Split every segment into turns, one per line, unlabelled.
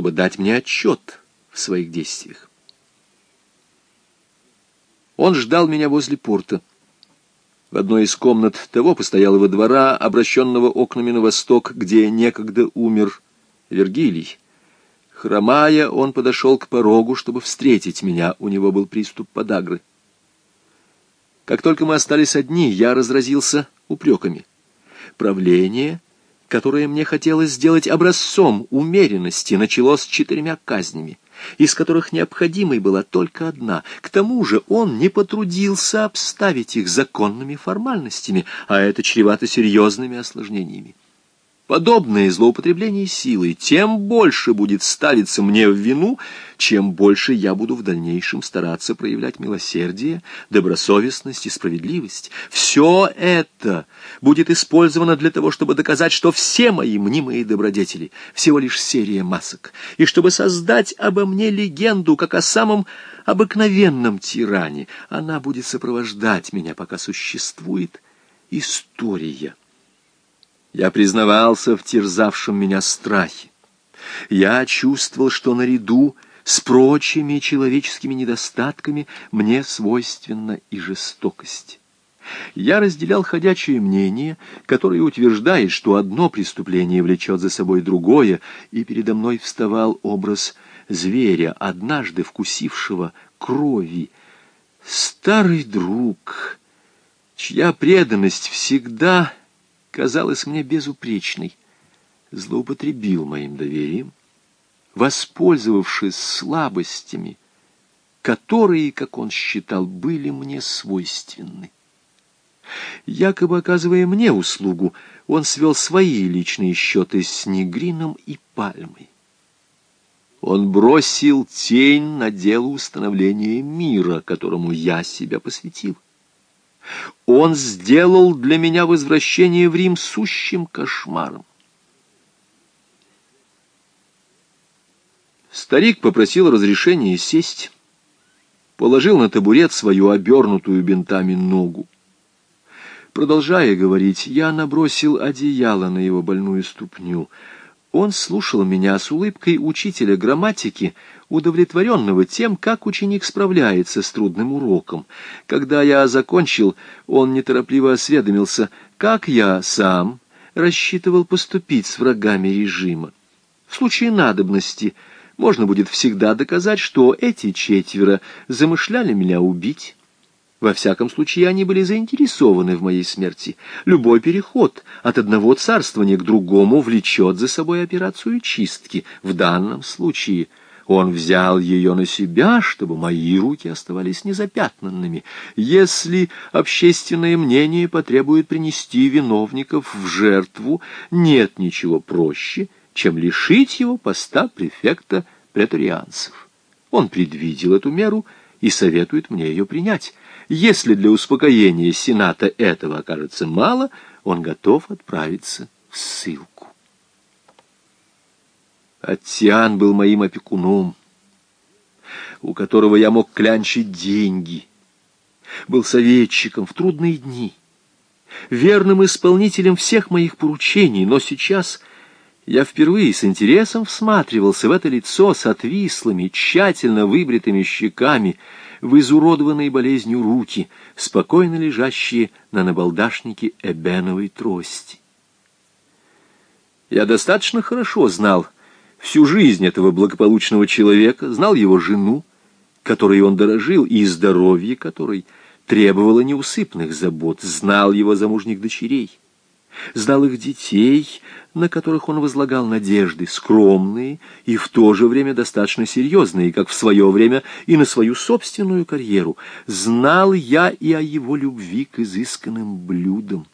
чтобы дать мне отчет в своих действиях. Он ждал меня возле порта. В одной из комнат того постоялого двора, обращенного окнами на восток, где некогда умер Вергилий. Хромая, он подошел к порогу, чтобы встретить меня. У него был приступ подагры. Как только мы остались одни, я разразился упреками. Правление, которое мне хотелось сделать образцом умеренности, началось с четырьмя казнями из которых необходимой была только одна. К тому же он не потрудился обставить их законными формальностями, а это чревато серьезными осложнениями. Подобное злоупотребление силой тем больше будет ставиться мне в вину, чем больше я буду в дальнейшем стараться проявлять милосердие, добросовестность и справедливость. Все это будет использовано для того, чтобы доказать, что все мои мнимые добродетели — всего лишь серия масок, и чтобы создать обо мне легенду, как о самом обыкновенном тиране. Она будет сопровождать меня, пока существует история. Я признавался в терзавшем меня страхе. Я чувствовал, что наряду с прочими человеческими недостатками мне свойственна и жестокость. Я разделял ходячее мнение, которое утверждает, что одно преступление влечет за собой другое, и передо мной вставал образ зверя, однажды вкусившего крови. Старый друг, чья преданность всегда казалась мне безупречной, злоупотребил моим доверием, воспользовавшись слабостями, которые, как он считал, были мне свойственны. Якобы оказывая мне услугу, он свел свои личные счеты с Негрином и Пальмой. Он бросил тень на дело установления мира, которому я себя посвятил. Он сделал для меня возвращение в Рим сущим кошмаром. Старик попросил разрешения сесть, положил на табурет свою обернутую бинтами ногу. Продолжая говорить, я набросил одеяло на его больную ступню. Он слушал меня с улыбкой учителя грамматики, удовлетворенного тем, как ученик справляется с трудным уроком. Когда я закончил, он неторопливо осведомился, как я сам рассчитывал поступить с врагами режима. В случае надобности можно будет всегда доказать, что эти четверо замышляли меня убить. Во всяком случае, они были заинтересованы в моей смерти. Любой переход от одного царствования к другому влечет за собой операцию чистки. В данном случае — он взял ее на себя, чтобы мои руки оставались незапятнанными. Если общественное мнение потребует принести виновников в жертву, нет ничего проще, чем лишить его поста префекта претарианцев. Он предвидел эту меру и советует мне ее принять. Если для успокоения Сената этого окажется мало, он готов отправиться в ссылку. Аттиан был моим опекуном, у которого я мог клянчить деньги, был советчиком в трудные дни, верным исполнителем всех моих поручений, но сейчас я впервые с интересом всматривался в это лицо с отвислыми, тщательно выбритыми щеками, в изуродованные болезнью руки, спокойно лежащие на набалдашнике эбеновой трости. Я достаточно хорошо знал, всю жизнь этого благополучного человека, знал его жену, которой он дорожил, и здоровье которой требовало неусыпных забот, знал его замужних дочерей, знал их детей, на которых он возлагал надежды, скромные и в то же время достаточно серьезные, как в свое время и на свою собственную карьеру. Знал я и о его любви к изысканным блюдам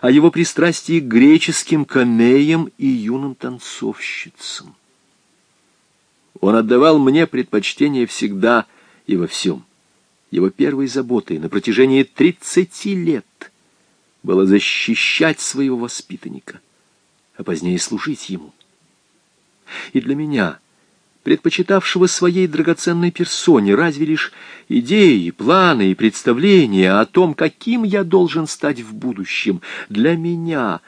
о его пристрастии к греческим камеям и юным танцовщицам. Он отдавал мне предпочтение всегда и во всем. Его первой заботой на протяжении тридцати лет было защищать своего воспитанника, а позднее служить ему. И для меня — предпочитавшего своей драгоценной персоне разве лишь идеи, планы и представления о том, каким я должен стать в будущем. Для меня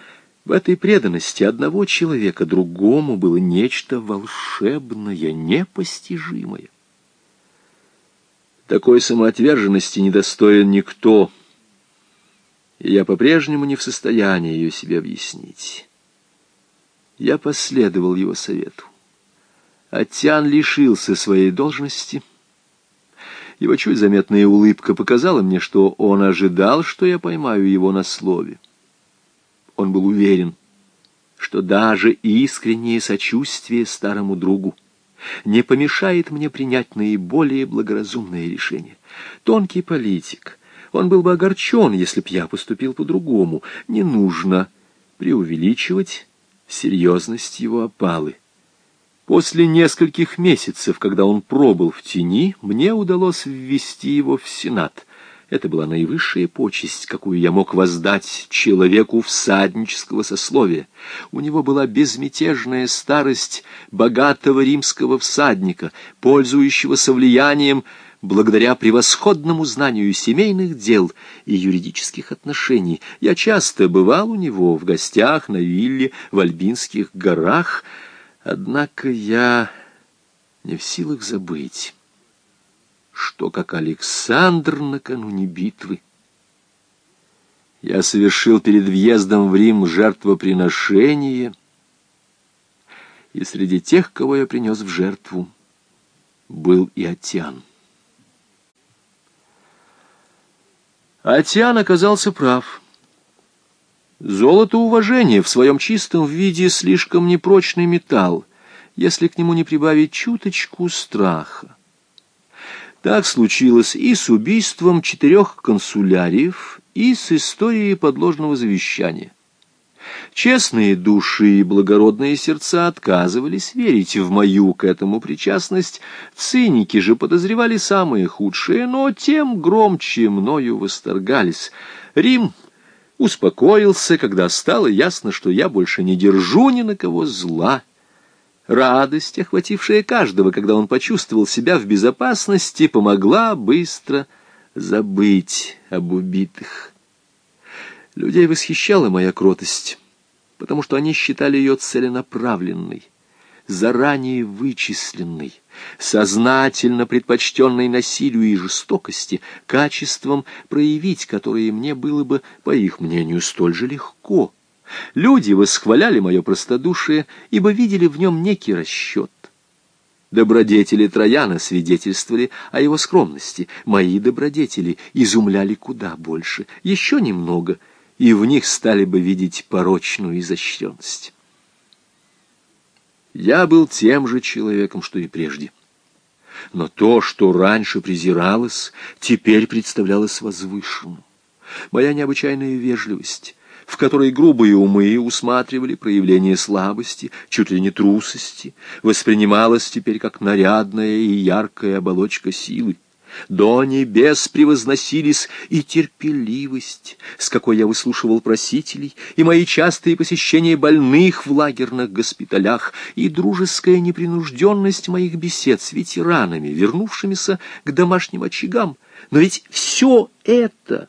В этой преданности одного человека другому было нечто волшебное, непостижимое. Такой самоотверженности недостоин никто, и я по-прежнему не в состоянии ее себе объяснить. Я последовал его совету. Атян лишился своей должности. Его чуть заметная улыбка показала мне, что он ожидал, что я поймаю его на слове. Он был уверен, что даже искреннее сочувствие старому другу не помешает мне принять наиболее благоразумное решение. Тонкий политик, он был бы огорчен, если б я поступил по-другому. Не нужно преувеличивать серьезность его опалы. После нескольких месяцев, когда он пробыл в тени, мне удалось ввести его в Сенат — это была наивысшая почесть, какую я мог воздать человеку всаднического сословия. У него была безмятежная старость богатого римского всадника, пользующегося влиянием благодаря превосходному знанию семейных дел и юридических отношений. Я часто бывал у него в гостях на вилле в Альбинских горах, однако я не в силах забыть что, как Александр накануне битвы, я совершил перед въездом в Рим жертвоприношение, и среди тех, кого я принес в жертву, был и Атиан. Атиан оказался прав. Золото уважения в своем чистом виде слишком непрочный металл, если к нему не прибавить чуточку страха. Так случилось и с убийством четырех консуляриев, и с историей подложного завещания. Честные души и благородные сердца отказывались верить в мою к этому причастность, циники же подозревали самые худшие, но тем громче мною восторгались. Рим успокоился, когда стало ясно, что я больше не держу ни на кого зла, Радость, охватившая каждого, когда он почувствовал себя в безопасности, помогла быстро забыть об убитых. Людей восхищала моя кротость, потому что они считали ее целенаправленной, заранее вычисленной, сознательно предпочтенной насилию и жестокости, качеством, проявить которые мне было бы, по их мнению, столь же легко — Люди восхваляли мое простодушие, ибо видели в нем некий расчет. Добродетели Трояна свидетельствовали о его скромности. Мои добродетели изумляли куда больше, еще немного, и в них стали бы видеть порочную изощренность. Я был тем же человеком, что и прежде. Но то, что раньше презиралось, теперь представлялось возвышенным. Моя необычайная вежливость, в которой грубые умы усматривали проявление слабости, чуть ли не трусости, воспринималась теперь как нарядная и яркая оболочка силы. До небес превозносились и терпеливость, с какой я выслушивал просителей, и мои частые посещения больных в лагерных госпиталях, и дружеская непринужденность моих бесед с ветеранами, вернувшимися к домашним очагам. Но ведь все это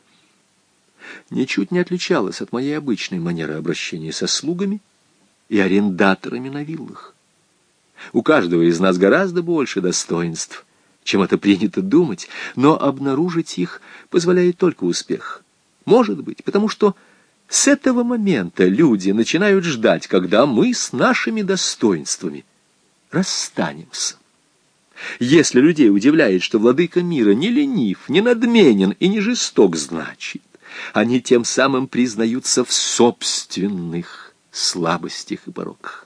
ничуть не отличалась от моей обычной манеры обращения со слугами и арендаторами на виллах. У каждого из нас гораздо больше достоинств, чем это принято думать, но обнаружить их позволяет только успех. Может быть, потому что с этого момента люди начинают ждать, когда мы с нашими достоинствами расстанемся. Если людей удивляет, что владыка мира не ленив, не надменен и не жесток, значит, они тем самым признаются в собственных слабостях и пороках.